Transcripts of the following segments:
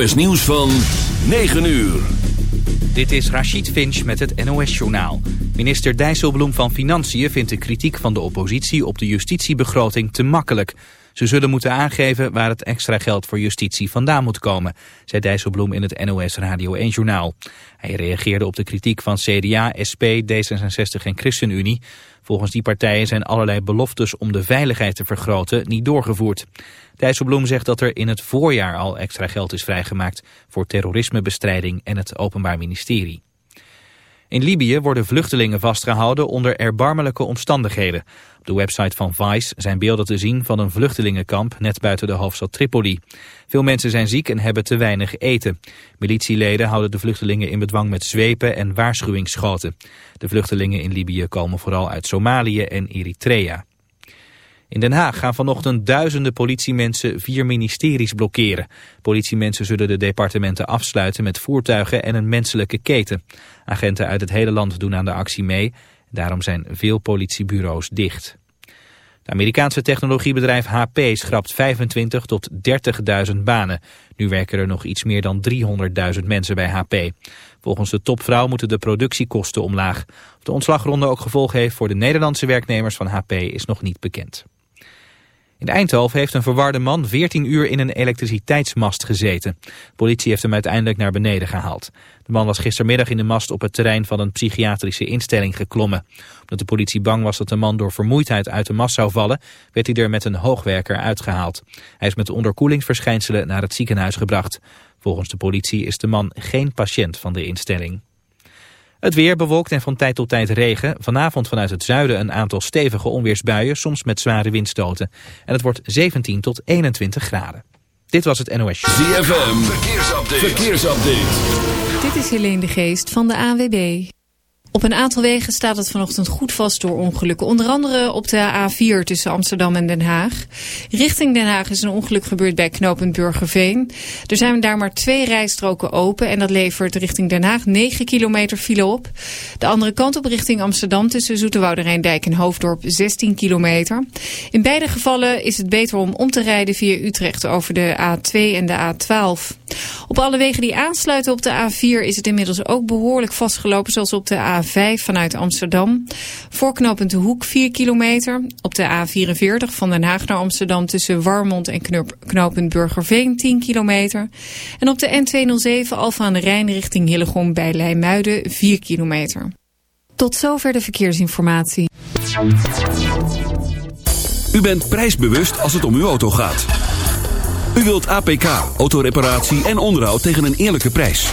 NOS Nieuws van 9 uur. Dit is Rachid Finch met het NOS-journaal. Minister Dijsselbloem van Financiën vindt de kritiek van de oppositie op de justitiebegroting te makkelijk. Ze zullen moeten aangeven waar het extra geld voor justitie vandaan moet komen, zei Dijsselbloem in het NOS Radio 1-journaal. Hij reageerde op de kritiek van CDA, SP, D66 en ChristenUnie. Volgens die partijen zijn allerlei beloftes om de veiligheid te vergroten niet doorgevoerd. Dijsselbloem zegt dat er in het voorjaar al extra geld is vrijgemaakt voor terrorismebestrijding en het Openbaar Ministerie. In Libië worden vluchtelingen vastgehouden onder erbarmelijke omstandigheden. Op de website van Vice zijn beelden te zien van een vluchtelingenkamp net buiten de hoofdstad Tripoli. Veel mensen zijn ziek en hebben te weinig eten. Militieleden houden de vluchtelingen in bedwang met zwepen en waarschuwingsschoten. De vluchtelingen in Libië komen vooral uit Somalië en Eritrea. In Den Haag gaan vanochtend duizenden politiemensen vier ministeries blokkeren. Politiemensen zullen de departementen afsluiten met voertuigen en een menselijke keten. Agenten uit het hele land doen aan de actie mee. Daarom zijn veel politiebureaus dicht. Het Amerikaanse technologiebedrijf HP schrapt 25 tot 30.000 banen. Nu werken er nog iets meer dan 300.000 mensen bij HP. Volgens de topvrouw moeten de productiekosten omlaag. Of de ontslagronde ook gevolg heeft voor de Nederlandse werknemers van HP is nog niet bekend. In Eindhoven heeft een verwarde man 14 uur in een elektriciteitsmast gezeten. politie heeft hem uiteindelijk naar beneden gehaald. De man was gistermiddag in de mast op het terrein van een psychiatrische instelling geklommen. Omdat de politie bang was dat de man door vermoeidheid uit de mast zou vallen, werd hij er met een hoogwerker uitgehaald. Hij is met onderkoelingsverschijnselen naar het ziekenhuis gebracht. Volgens de politie is de man geen patiënt van de instelling. Het weer bewolkt en van tijd tot tijd regen. Vanavond vanuit het zuiden een aantal stevige onweersbuien, soms met zware windstoten. En het wordt 17 tot 21 graden. Dit was het NOS ZFM, verkeersupdate. verkeersupdate. Dit is Helene de Geest van de AWB. Op een aantal wegen staat het vanochtend goed vast door ongelukken. Onder andere op de A4 tussen Amsterdam en Den Haag. Richting Den Haag is een ongeluk gebeurd bij knooppunt Burgerveen. Er zijn daar maar twee rijstroken open en dat levert richting Den Haag 9 kilometer file op. De andere kant op richting Amsterdam tussen Zoetewouderijndijk en Hoofddorp 16 kilometer. In beide gevallen is het beter om om te rijden via Utrecht over de A2 en de A12. Op alle wegen die aansluiten op de A4 is het inmiddels ook behoorlijk vastgelopen zoals op de A4. 5 vanuit Amsterdam. Voorknopend de Hoek 4 kilometer. Op de A44 van Den Haag naar Amsterdam tussen Warmond en knooppunt Burgerveen 10 kilometer. En op de N207 Alfa aan de Rijn richting Hillegom bij Leimuiden 4 kilometer. Tot zover de verkeersinformatie. U bent prijsbewust als het om uw auto gaat. U wilt APK, autoreparatie en onderhoud tegen een eerlijke prijs.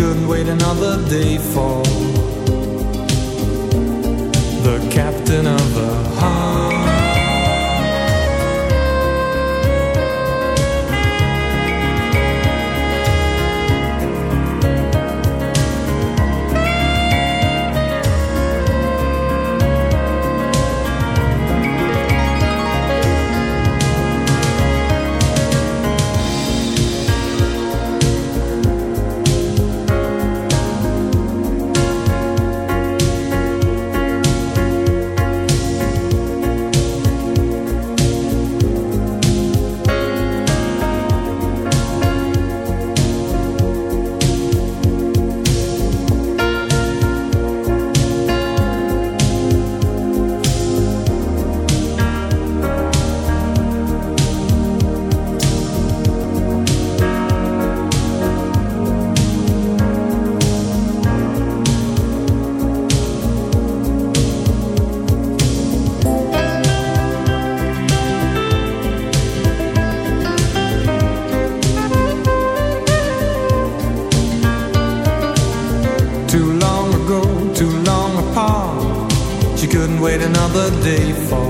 couldn't wait another day for the captain. day falls